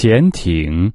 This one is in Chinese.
潜艇。